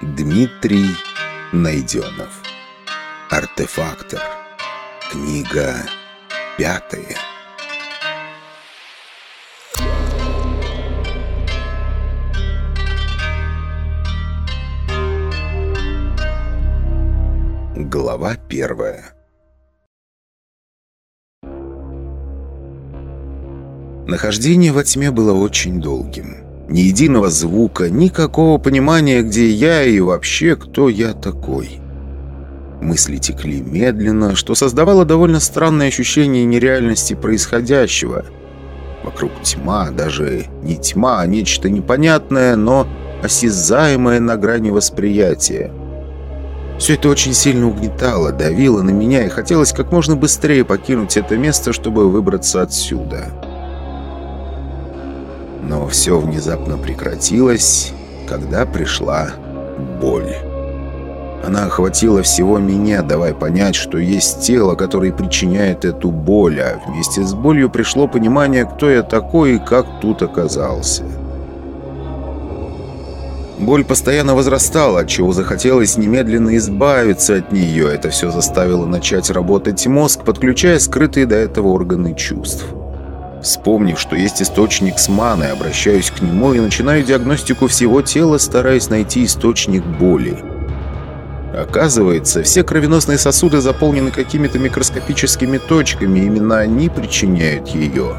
Дмитрий Найденов. Артефактор. Книга пятая. Глава первая. Нахождение во тьме было очень долгим. Ни единого звука, никакого понимания, где я и вообще кто я такой. Мысли текли медленно, что создавало довольно странное ощущение нереальности происходящего. Вокруг тьма, даже не тьма, а нечто непонятное, но осязаемое на грани восприятия. Все это очень сильно угнетало, давило на меня, и хотелось как можно быстрее покинуть это место, чтобы выбраться отсюда. Но все внезапно прекратилось, когда пришла боль. Она охватила всего меня, давая понять, что есть тело, которое причиняет эту боль, а вместе с болью пришло понимание, кто я такой и как тут оказался. Боль постоянно возрастала, отчего захотелось немедленно избавиться от нее. Это все заставило начать работать мозг, подключая скрытые до этого органы чувств. Вспомнив, что есть источник с маной, обращаюсь к нему и начинаю диагностику всего тела, стараясь найти источник боли. Оказывается, все кровеносные сосуды заполнены какими-то микроскопическими точками, именно они причиняют ее.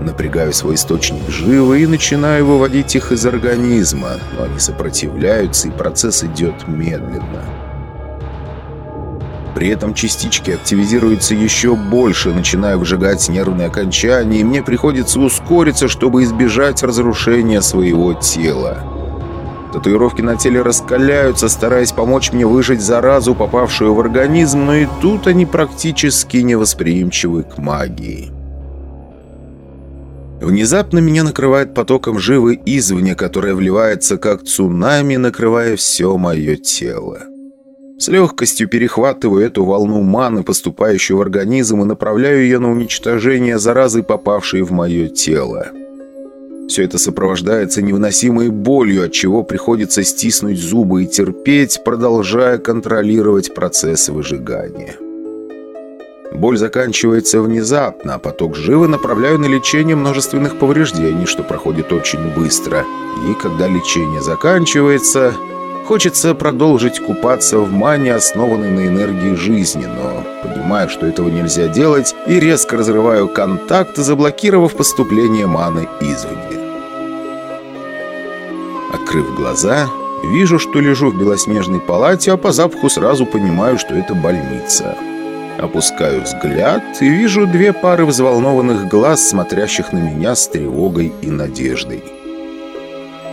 Напрягаю свой источник живы и начинаю выводить их из организма, но они сопротивляются, и процесс идет медленно. При этом частички активизируются еще больше, начиная выжигать нервные окончания, и мне приходится ускориться, чтобы избежать разрушения своего тела. Татуировки на теле раскаляются, стараясь помочь мне выжить заразу, попавшую в организм, но и тут они практически невосприимчивы к магии. Внезапно меня накрывает потоком живы извне, которая вливается как цунами, накрывая все мое тело. С легкостью перехватываю эту волну маны, поступающую в организм, и направляю ее на уничтожение заразы, попавшей в мое тело. Все это сопровождается невыносимой болью, от чего приходится стиснуть зубы и терпеть, продолжая контролировать процесс выжигания. Боль заканчивается внезапно, а поток живы направляю на лечение множественных повреждений, что проходит очень быстро. И когда лечение заканчивается, Хочется продолжить купаться в мане, основанной на энергии жизни, но понимаю, что этого нельзя делать, и резко разрываю контакт, заблокировав поступление маны извне. Открыв глаза, вижу, что лежу в белоснежной палате, а по запаху сразу понимаю, что это больница. Опускаю взгляд и вижу две пары взволнованных глаз, смотрящих на меня с тревогой и надеждой.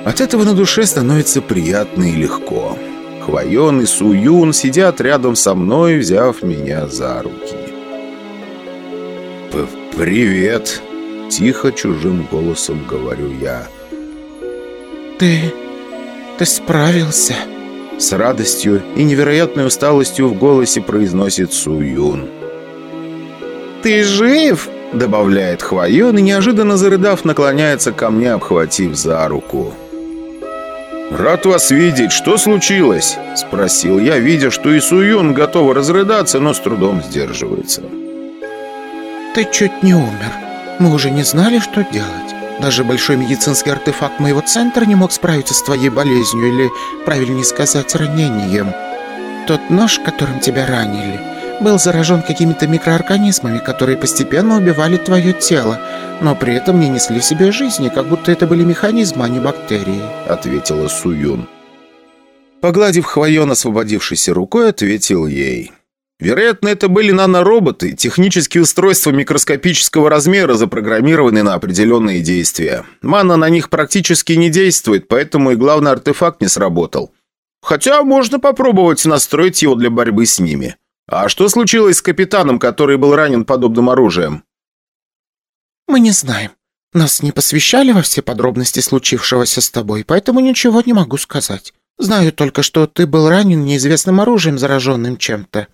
От этого на душе становится приятно и легко. Хвоен и Суюн сидят рядом со мной, взяв меня за руки. «Привет!» — тихо, чужим голосом говорю я. «Ты... ты справился?» С радостью и невероятной усталостью в голосе произносит Суюн. «Ты жив?» — добавляет Хвоен и, неожиданно зарыдав, наклоняется ко мне, обхватив за руку. «Рад вас видеть. Что случилось?» – спросил я, видя, что и Суюн готова разрыдаться, но с трудом сдерживается. «Ты чуть не умер. Мы уже не знали, что делать. Даже большой медицинский артефакт моего центра не мог справиться с твоей болезнью или, правильнее сказать, ранением. Тот нож, которым тебя ранили, был заражен какими-то микроорганизмами, которые постепенно убивали твое тело, но при этом не несли себе жизни, как будто это были механизмы, а не бактерии», — ответила Суюн. Погладив Хвоен освободившейся рукой, ответил ей. Вероятно, это были нанороботы, технические устройства микроскопического размера, запрограммированные на определенные действия. Мана на них практически не действует, поэтому и главный артефакт не сработал. Хотя можно попробовать настроить его для борьбы с ними. А что случилось с капитаном, который был ранен подобным оружием? «Мы не знаем. Нас не посвящали во все подробности случившегося с тобой, поэтому ничего не могу сказать. Знаю только, что ты был ранен неизвестным оружием, зараженным чем-то.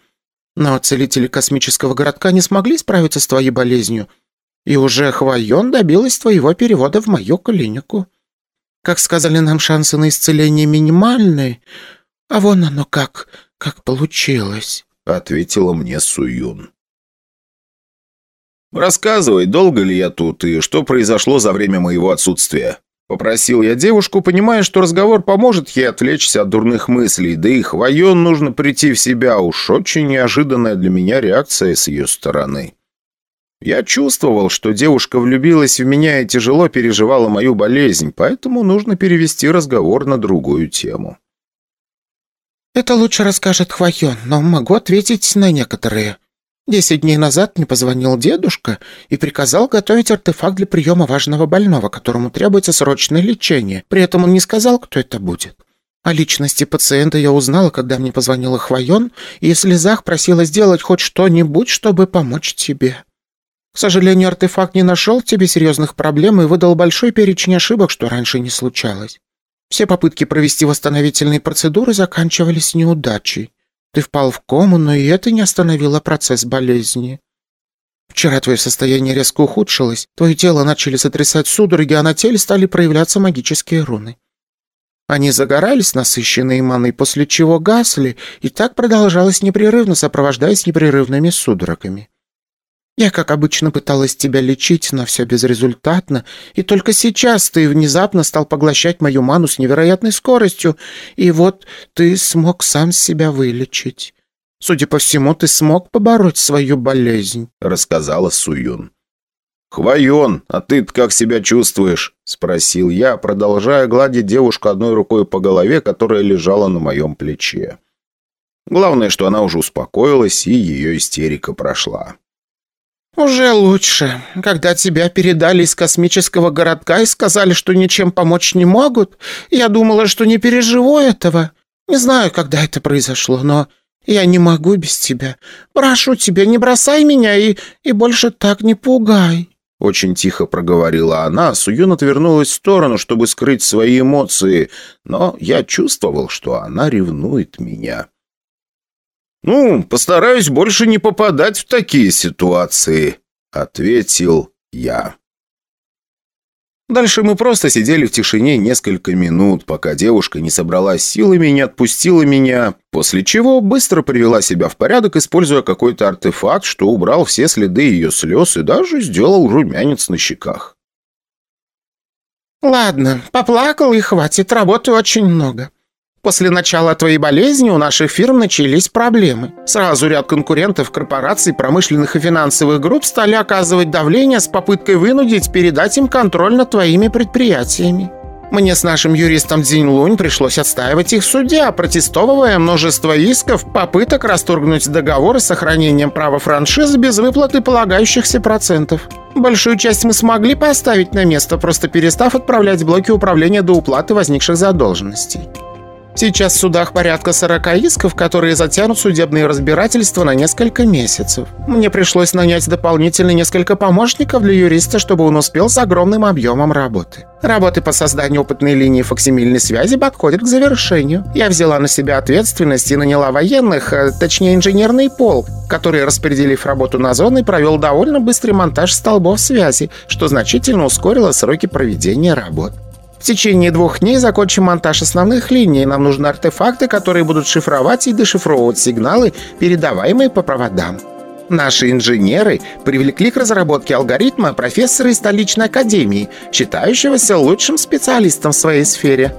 Но целители космического городка не смогли справиться с твоей болезнью, и уже Хвайон добилась твоего перевода в мою клинику». Как сказали нам, шансы на исцеление минимальны, а вон оно как, как получилось», — ответила мне Суюн. «Рассказывай, долго ли я тут и что произошло за время моего отсутствия?» Попросил я девушку, понимая, что разговор поможет ей отвлечься от дурных мыслей, да и Хвоен нужно прийти в себя, уж очень неожиданная для меня реакция с ее стороны. Я чувствовал, что девушка влюбилась в меня и тяжело переживала мою болезнь, поэтому нужно перевести разговор на другую тему. «Это лучше расскажет Хвоен, но могу ответить на некоторые», Десять дней назад мне позвонил дедушка и приказал готовить артефакт для приема важного больного, которому требуется срочное лечение. При этом он не сказал, кто это будет. О личности пациента я узнала, когда мне позвонила Хвоен, и в слезах просила сделать хоть что-нибудь, чтобы помочь тебе. К сожалению, артефакт не нашел в тебе серьезных проблем и выдал большой перечень ошибок, что раньше не случалось. Все попытки провести восстановительные процедуры заканчивались неудачей. Ты впал в кому, но и это не остановило процесс болезни. Вчера твое состояние резко ухудшилось, твое тело начали сотрясать судороги, а на теле стали проявляться магические руны. Они загорались, насыщенные маной, после чего гасли, и так продолжалось непрерывно, сопровождаясь непрерывными судорогами. Я, как обычно, пыталась тебя лечить, но все безрезультатно, и только сейчас ты внезапно стал поглощать мою ману с невероятной скоростью, и вот ты смог сам себя вылечить. Судя по всему, ты смог побороть свою болезнь», — рассказала Суюн. «Хвоен, а ты как себя чувствуешь?» — спросил я, продолжая гладить девушку одной рукой по голове, которая лежала на моем плече. Главное, что она уже успокоилась, и ее истерика прошла. «Уже лучше. Когда тебя передали из космического городка и сказали, что ничем помочь не могут, я думала, что не переживу этого. Не знаю, когда это произошло, но я не могу без тебя. Прошу тебя, не бросай меня и, и больше так не пугай». Очень тихо проговорила она, Суюн отвернулась в сторону, чтобы скрыть свои эмоции, но я чувствовал, что она ревнует меня. «Ну, постараюсь больше не попадать в такие ситуации», — ответил я. Дальше мы просто сидели в тишине несколько минут, пока девушка не собралась силами и не отпустила меня, после чего быстро привела себя в порядок, используя какой-то артефакт, что убрал все следы ее слез и даже сделал румянец на щеках. «Ладно, поплакал и хватит, работы очень много. После начала твоей болезни у наших фирм начались проблемы. Сразу ряд конкурентов, корпораций, промышленных и финансовых групп стали оказывать давление с попыткой вынудить передать им контроль над твоими предприятиями. Мне с нашим юристом Дзинь Лунь пришлось отстаивать их в суде, протестовывая множество исков, попыток расторгнуть договоры с сохранением права франшизы без выплаты полагающихся процентов. Большую часть мы смогли поставить на место, просто перестав отправлять блоки управления до уплаты возникших задолженностей. Сейчас в судах порядка 40 исков, которые затянут судебные разбирательства на несколько месяцев. Мне пришлось нанять дополнительно несколько помощников для юриста, чтобы он успел с огромным объемом работы. Работы по созданию опытной линии фоксимильной связи подходят к завершению. Я взяла на себя ответственность и наняла военных, э, точнее инженерный полк, который, распределив работу на зоны, провел довольно быстрый монтаж столбов связи, что значительно ускорило сроки проведения работ. В течение двух дней закончим монтаж основных линий. Нам нужны артефакты, которые будут шифровать и дешифровывать сигналы, передаваемые по проводам. Наши инженеры привлекли к разработке алгоритма профессора из столичной академии, считающегося лучшим специалистом в своей сфере.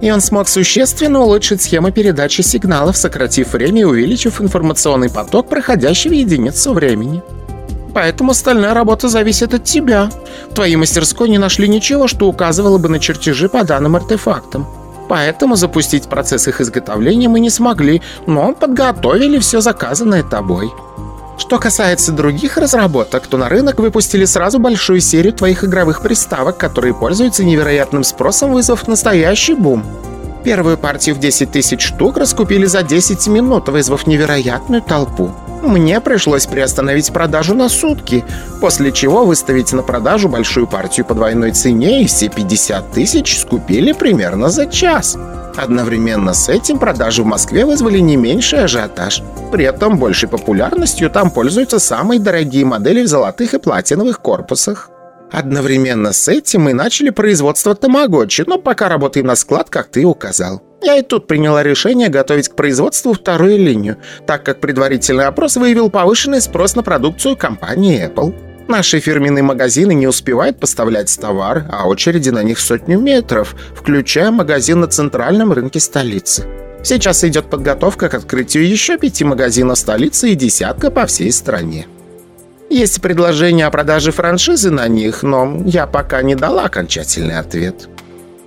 И он смог существенно улучшить схемы передачи сигналов, сократив время и увеличив информационный поток, проходящий в единицу времени. Поэтому остальная работа зависит от тебя. В твоей мастерской не нашли ничего, что указывало бы на чертежи по данным артефактам. Поэтому запустить процесс их изготовления мы не смогли, но подготовили все заказанное тобой. Что касается других разработок, то на рынок выпустили сразу большую серию твоих игровых приставок, которые пользуются невероятным спросом, вызвав настоящий бум. Первую партию в 10 тысяч штук раскупили за 10 минут, вызвав невероятную толпу. Мне пришлось приостановить продажу на сутки, после чего выставить на продажу большую партию по двойной цене, и все 50 тысяч скупили примерно за час. Одновременно с этим продажи в Москве вызвали не меньший ажиотаж. При этом большей популярностью там пользуются самые дорогие модели в золотых и платиновых корпусах. Одновременно с этим мы начали производство тамагочи, но пока работаем на склад, как ты указал. Я и тут приняла решение готовить к производству вторую линию, так как предварительный опрос выявил повышенный спрос на продукцию компании Apple. Наши фирменные магазины не успевают поставлять товар, а очереди на них сотню метров, включая магазин на центральном рынке столицы. Сейчас идет подготовка к открытию еще пяти магазинов столицы и десятка по всей стране. Есть предложение о продаже франшизы на них, но я пока не дала окончательный ответ.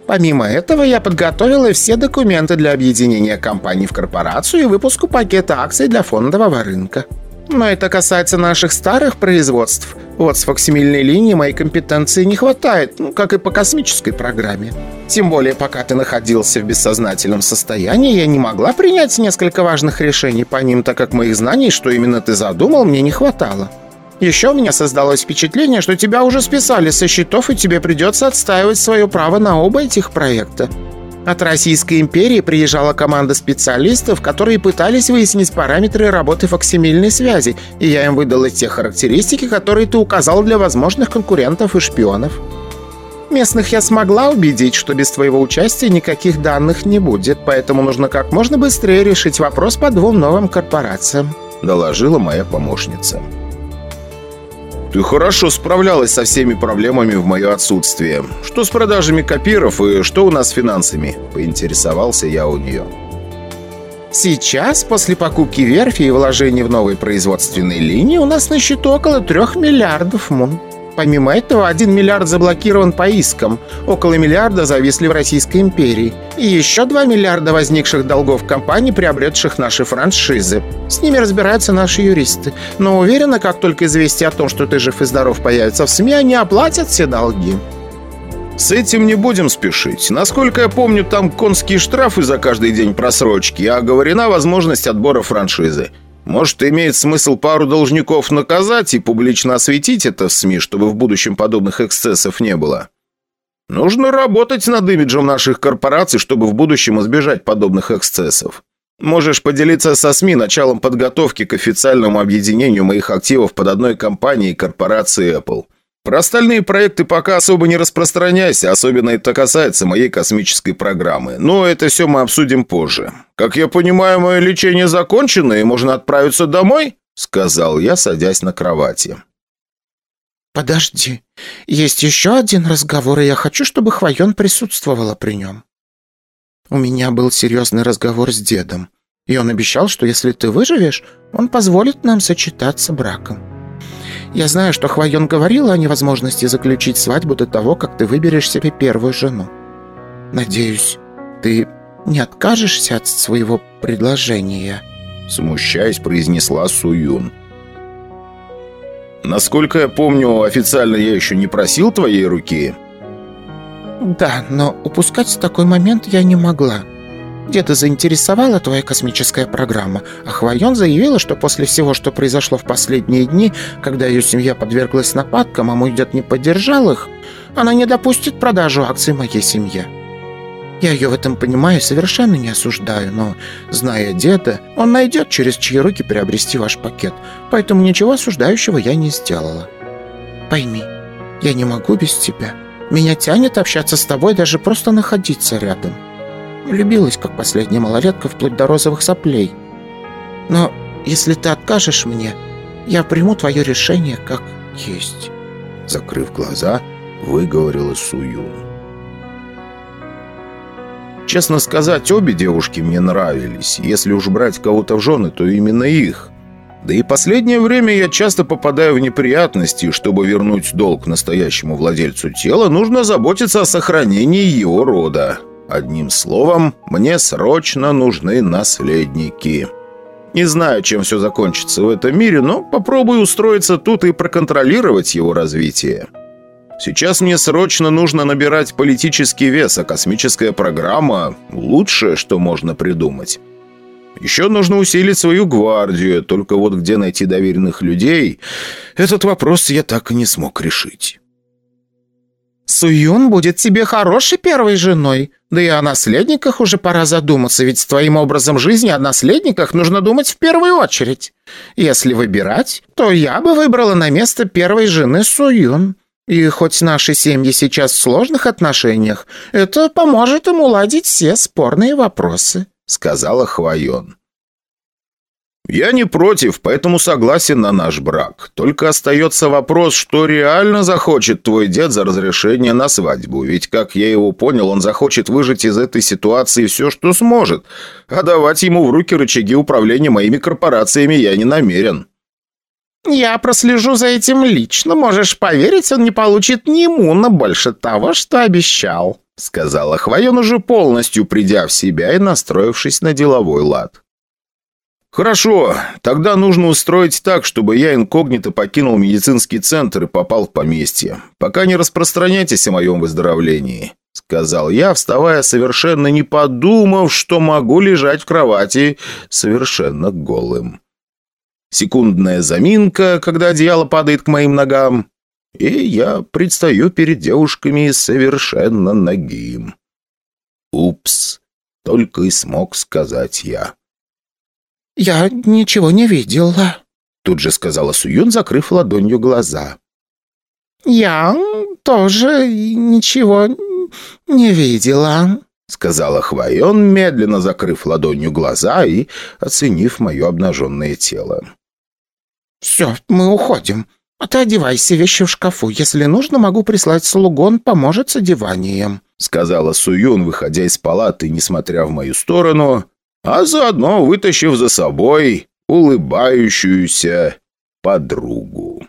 Помимо этого, я подготовила все документы для объединения компаний в корпорацию и выпуску пакета акций для фондового рынка. Но это касается наших старых производств. Вот с фоксимильной линии моей компетенции не хватает, ну, как и по космической программе. Тем более, пока ты находился в бессознательном состоянии, я не могла принять несколько важных решений по ним, так как моих знаний, что именно ты задумал, мне не хватало. Еще у меня создалось впечатление, что тебя уже списали со счетов, и тебе придется отстаивать свое право на оба этих проекта. От Российской империи приезжала команда специалистов, которые пытались выяснить параметры работы фоксимильной связи, и я им выдала те характеристики, которые ты указал для возможных конкурентов и шпионов. Местных я смогла убедить, что без твоего участия никаких данных не будет, поэтому нужно как можно быстрее решить вопрос по двум новым корпорациям», — доложила моя помощница. Ты хорошо справлялась со всеми проблемами в мое отсутствие. Что с продажами копиров и что у нас с финансами?» Поинтересовался я у нее. Сейчас, после покупки верфи и вложений в новые производственные линии, у нас на счету около трех миллиардов мун. Помимо этого, 1 миллиард заблокирован по искам, около миллиарда зависли в Российской империи, и еще 2 миллиарда возникших долгов компаний, приобретших наши франшизы. С ними разбираются наши юристы, но уверена, как только известие о том, что ты жив и здоров появится в СМИ, они оплатят все долги. С этим не будем спешить. Насколько я помню, там конские штрафы за каждый день просрочки, а оговорена возможность отбора франшизы. Может, имеет смысл пару должников наказать и публично осветить это в СМИ, чтобы в будущем подобных эксцессов не было? Нужно работать над имиджем наших корпораций, чтобы в будущем избежать подобных эксцессов. Можешь поделиться со СМИ началом подготовки к официальному объединению моих активов под одной компанией корпорации Apple. Про остальные проекты пока особо не распространяйся, особенно это касается моей космической программы. Но это все мы обсудим позже. Как я понимаю, мое лечение закончено и можно отправиться домой?» Сказал я, садясь на кровати. «Подожди. Есть еще один разговор, и я хочу, чтобы Хвоен присутствовала при нем. У меня был серьезный разговор с дедом, и он обещал, что если ты выживешь, он позволит нам сочетаться браком». Я знаю, что Хвайон говорила о невозможности заключить свадьбу до того, как ты выберешь себе первую жену. Надеюсь, ты не откажешься от своего предложения?» Смущаясь, произнесла Суюн. «Насколько я помню, официально я еще не просил твоей руки?» «Да, но упускать такой момент я не могла. Деда заинтересовала твоя космическая программа, а Хвайон заявила, что после всего, что произошло в последние дни, когда ее семья подверглась нападкам, а мой дед не поддержал их, она не допустит продажу акций моей семье. Я ее в этом понимаю и совершенно не осуждаю, но, зная деда, он найдет, через чьи руки приобрести ваш пакет, поэтому ничего осуждающего я не сделала. Пойми, я не могу без тебя. Меня тянет общаться с тобой, даже просто находиться рядом. Влюбилась, как последняя малолетка, вплоть до розовых соплей. Но если ты откажешь мне, я приму твое решение как есть». Закрыв глаза, выговорила Суюн. Честно сказать, обе девушки мне нравились. Если уж брать кого-то в жены, то именно их. Да и последнее время я часто попадаю в неприятности, чтобы вернуть долг настоящему владельцу тела, нужно заботиться о сохранении его рода. Одним словом, мне срочно нужны наследники. Не знаю, чем все закончится в этом мире, но попробую устроиться тут и проконтролировать его развитие. Сейчас мне срочно нужно набирать политический вес, а космическая программа – лучшее, что можно придумать. Еще нужно усилить свою гвардию, только вот где найти доверенных людей – этот вопрос я так и не смог решить. Суюн будет тебе хорошей первой женой. Да и о наследниках уже пора задуматься, ведь с твоим образом жизни о наследниках нужно думать в первую очередь. Если выбирать, то я бы выбрала на место первой жены Суюн. И хоть наши семьи сейчас в сложных отношениях, это поможет им уладить все спорные вопросы», — сказала Хвоен. «Я не против, поэтому согласен на наш брак. Только остается вопрос, что реально захочет твой дед за разрешение на свадьбу. Ведь, как я его понял, он захочет выжать из этой ситуации все, что сможет. А давать ему в руки рычаги управления моими корпорациями я не намерен». «Я прослежу за этим лично. Можешь поверить, он не получит ни иммуна больше того, что обещал», — сказала Хвоен, уже полностью придя в себя и настроившись на деловой лад. «Хорошо, тогда нужно устроить так, чтобы я инкогнито покинул медицинский центр и попал в поместье. Пока не распространяйтесь о моем выздоровлении», — сказал я, вставая совершенно не подумав, что могу лежать в кровати совершенно голым. Секундная заминка, когда одеяло падает к моим ногам, и я предстаю перед девушками совершенно нагим. «Упс», — только и смог сказать я. «Я ничего не видела», — тут же сказала Суюн, закрыв ладонью глаза. «Я тоже ничего не видела», — сказала Хвайон, медленно закрыв ладонью глаза и оценив мое обнаженное тело. «Все, мы уходим. А ты одевайся, вещи в шкафу. Если нужно, могу прислать слугон, поможет с одеванием», — сказала Суюн, выходя из палаты, несмотря в мою сторону, а заодно вытащив за собой улыбающуюся подругу.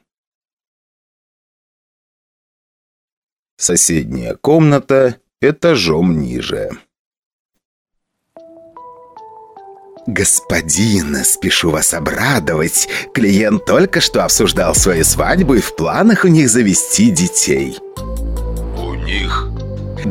Соседняя комната этажом ниже. «Господин, спешу вас обрадовать. Клиент только что обсуждал свою свадьбу и в планах у них завести детей». «У них?»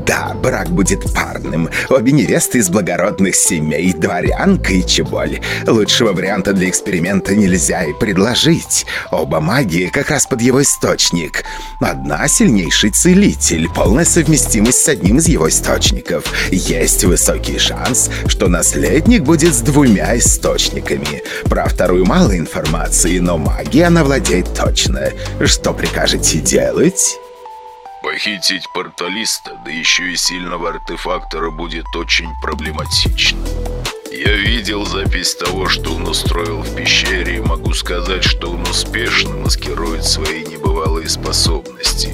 Да, брак будет парным. Обе невесты из благородных семей, дворянка и чеболь. Лучшего варианта для эксперимента нельзя и предложить. Оба магии как раз под его источник. Одна сильнейший целитель, полная совместимость с одним из его источников. Есть высокий шанс, что наследник будет с двумя источниками. Про вторую мало информации, но магией она владеет точно. Что прикажете делать? Похитить порталиста, да еще и сильного артефактора, будет очень проблематично. Я видел запись того, что он устроил в пещере, и могу сказать, что он успешно маскирует свои небывалые способности.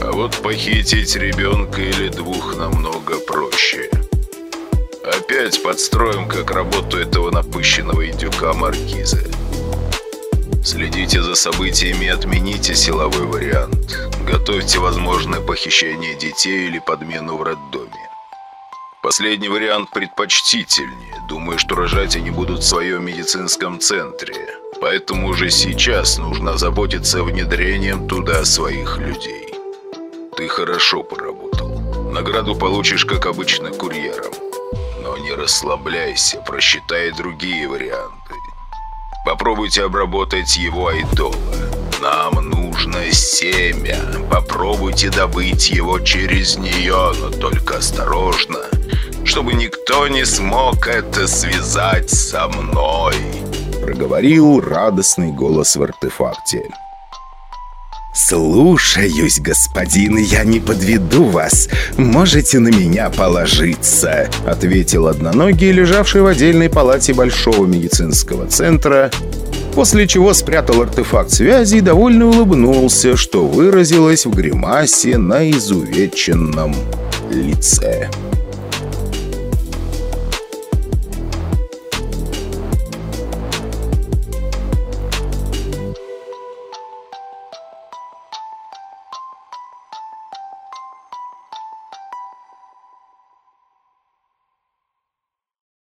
А вот похитить ребенка или двух намного проще. Опять подстроим, как работу этого напыщенного индюка Маркиза. Следите за событиями и отмените силовой вариант. Готовьте возможное похищение детей или подмену в роддоме. Последний вариант предпочтительнее. Думаю, что рожать они будут в своем медицинском центре. Поэтому уже сейчас нужно заботиться внедрением туда своих людей. Ты хорошо поработал. Награду получишь, как обычно, курьером. Но не расслабляйся, просчитай другие варианты. Попробуйте обработать его айдола. Нам нужно семя. Попробуйте добыть его через нее, но только осторожно, чтобы никто не смог это связать со мной. Проговорил радостный голос в артефакте. «Слушаюсь, господин, я не подведу вас. Можете на меня положиться», — ответил одноногий, лежавший в отдельной палате большого медицинского центра, после чего спрятал артефакт связи и довольно улыбнулся, что выразилось в гримасе на изувеченном лице.